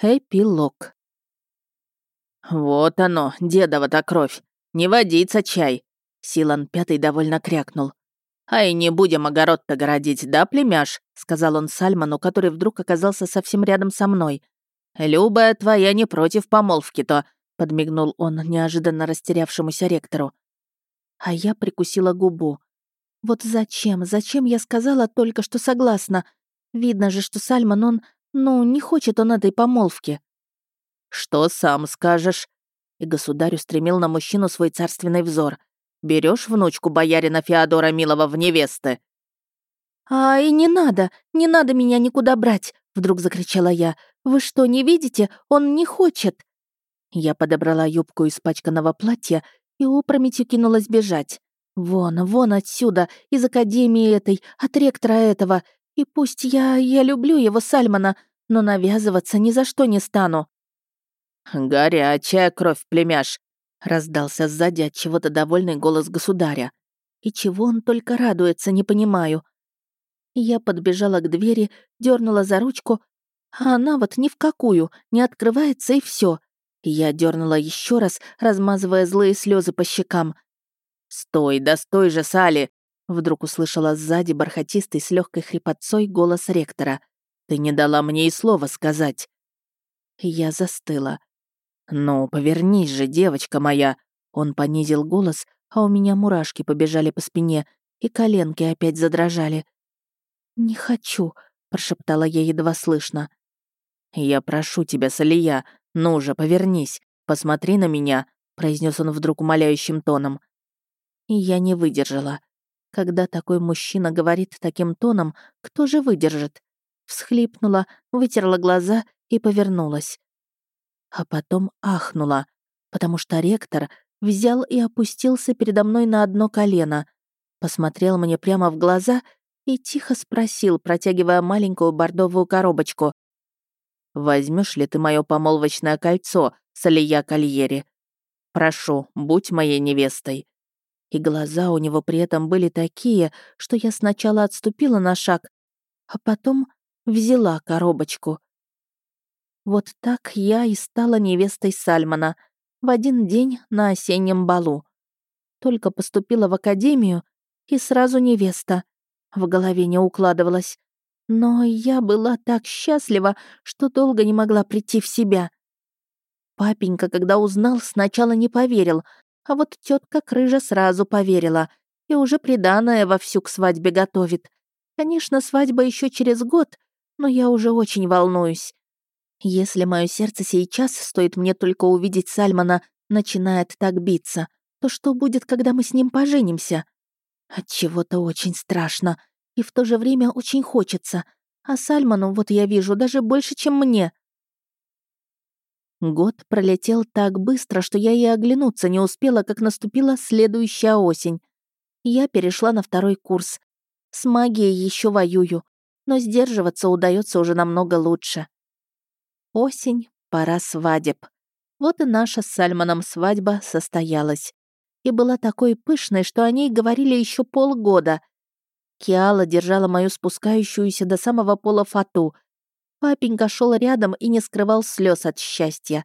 Эпилог. «Вот оно, дедова-то кровь! Не водится чай!» Силан Пятый довольно крякнул. «Ай, не будем огород-то городить, да, племяш?» — сказал он Сальману, который вдруг оказался совсем рядом со мной. «Любая твоя не против помолвки-то», — подмигнул он неожиданно растерявшемуся ректору. А я прикусила губу. «Вот зачем, зачем я сказала только, что согласна? Видно же, что Сальман, он ну, не хочет он этой помолвки. Что сам скажешь? И государь устремил на мужчину свой царственный взор. Берешь внучку боярина Феодора Милова в невесты? «А, и не надо, не надо меня никуда брать!» Вдруг закричала я. «Вы что, не видите? Он не хочет!» Я подобрала юбку испачканного платья и опрометью кинулась бежать. Вон, вон отсюда, из академии этой, от ректора этого. И пусть я... я люблю его, Сальмана, но навязываться ни за что не стану». «Горячая кровь, племяш!» — раздался сзади от чего-то довольный голос государя. И чего он только радуется, не понимаю. Я подбежала к двери, дернула за ручку, а она вот ни в какую, не открывается и все. Я дернула еще раз, размазывая злые слезы по щекам. «Стой, да стой же, Сали! Вдруг услышала сзади бархатистый с легкой хрипотцой голос ректора. «Ты не дала мне и слова сказать». Я застыла. «Ну, повернись же, девочка моя!» Он понизил голос, а у меня мурашки побежали по спине, и коленки опять задрожали. «Не хочу», — прошептала я едва слышно. «Я прошу тебя, Салия, ну же, повернись, посмотри на меня», — произнес он вдруг умоляющим тоном. И я не выдержала. Когда такой мужчина говорит таким тоном, кто же выдержит? Всхлипнула, вытерла глаза и повернулась. А потом ахнула, потому что ректор взял и опустился передо мной на одно колено, посмотрел мне прямо в глаза и тихо спросил, протягивая маленькую бордовую коробочку. Возьмешь ли ты мое помолвочное кольцо, Салия Кальери? Прошу, будь моей невестой и глаза у него при этом были такие, что я сначала отступила на шаг, а потом взяла коробочку. Вот так я и стала невестой Сальмана в один день на осеннем балу. Только поступила в академию и сразу невеста. В голове не укладывалось. Но я была так счастлива, что долго не могла прийти в себя. Папенька, когда узнал, сначала не поверил, а вот тетка Крыжа сразу поверила и уже приданное вовсю к свадьбе готовит. Конечно, свадьба еще через год, но я уже очень волнуюсь. Если мое сердце сейчас, стоит мне только увидеть Сальмана, начинает так биться, то что будет, когда мы с ним поженимся? От чего-то очень страшно, и в то же время очень хочется. А Сальману, вот я вижу, даже больше, чем мне. Год пролетел так быстро, что я и оглянуться не успела, как наступила следующая осень. Я перешла на второй курс. С магией еще воюю, но сдерживаться удается уже намного лучше. Осень, пора свадеб. Вот и наша с Сальманом свадьба состоялась. И была такой пышной, что о ней говорили еще полгода. Киала держала мою спускающуюся до самого пола фату — Папенька шел рядом и не скрывал слез от счастья.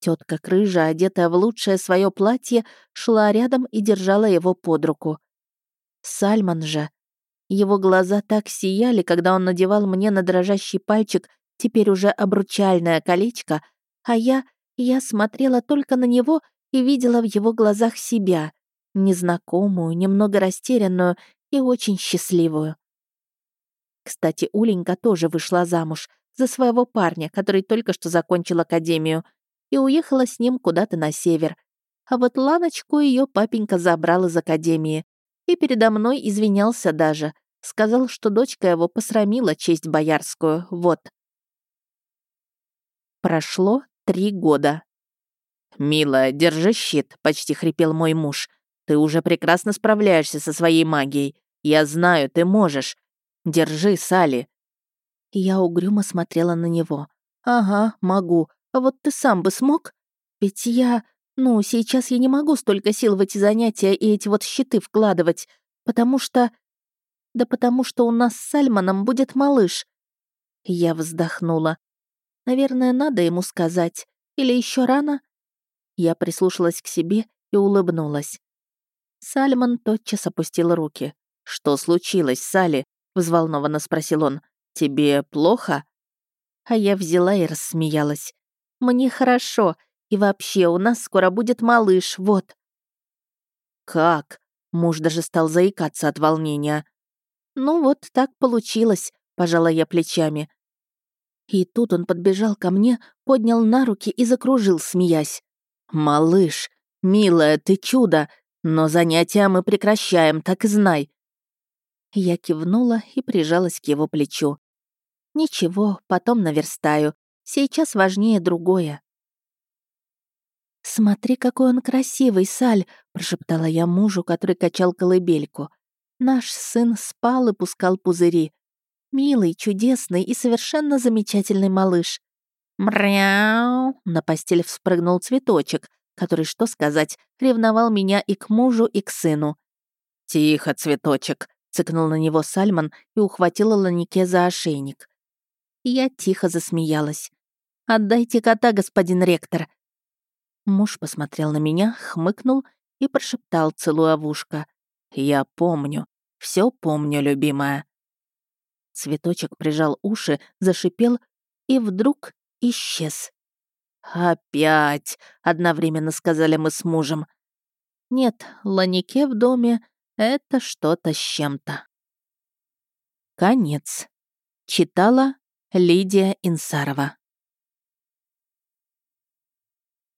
Тетка Крыжа, одетая в лучшее свое платье, шла рядом и держала его под руку. Сальман же. Его глаза так сияли, когда он надевал мне на дрожащий пальчик теперь уже обручальное колечко, а я, я смотрела только на него и видела в его глазах себя, незнакомую, немного растерянную и очень счастливую. Кстати, Уленька тоже вышла замуж, за своего парня, который только что закончил академию, и уехала с ним куда-то на север. А вот Ланочку ее папенька забрал из академии и передо мной извинялся даже. Сказал, что дочка его посрамила честь боярскую, вот. Прошло три года. «Милая, держи щит», — почти хрипел мой муж. «Ты уже прекрасно справляешься со своей магией. Я знаю, ты можешь. Держи, Сали. Я угрюмо смотрела на него. «Ага, могу. А вот ты сам бы смог? Ведь я... Ну, сейчас я не могу столько сил в эти занятия и эти вот щиты вкладывать, потому что... Да потому что у нас с Сальманом будет малыш». Я вздохнула. Наверное, надо ему сказать. Или еще рано? Я прислушалась к себе и улыбнулась. Сальмон тотчас опустил руки. «Что случилось, Салли?» — взволнованно спросил он. «Тебе плохо?» А я взяла и рассмеялась. «Мне хорошо. И вообще, у нас скоро будет малыш, вот». «Как?» — муж даже стал заикаться от волнения. «Ну вот, так получилось», — пожала я плечами. И тут он подбежал ко мне, поднял на руки и закружил, смеясь. «Малыш, милая, ты чудо, но занятия мы прекращаем, так и знай». Я кивнула и прижалась к его плечу. «Ничего, потом наверстаю. Сейчас важнее другое». «Смотри, какой он красивый, Саль!» — прошептала я мужу, который качал колыбельку. «Наш сын спал и пускал пузыри. Милый, чудесный и совершенно замечательный малыш». «Мряу!» — на постель вспрыгнул цветочек, который, что сказать, ревновал меня и к мужу, и к сыну. «Тихо, цветочек!» — цыкнул на него Сальман и ухватила Ланике за ошейник. Я тихо засмеялась. «Отдайте кота, господин ректор!» Муж посмотрел на меня, хмыкнул и прошептал, целуя в ушко. «Я помню, все помню, любимая». Цветочек прижал уши, зашипел и вдруг исчез. «Опять!» — одновременно сказали мы с мужем. «Нет, Ланике в доме — это что-то с чем-то». Конец. Читала Лидия Инсарова.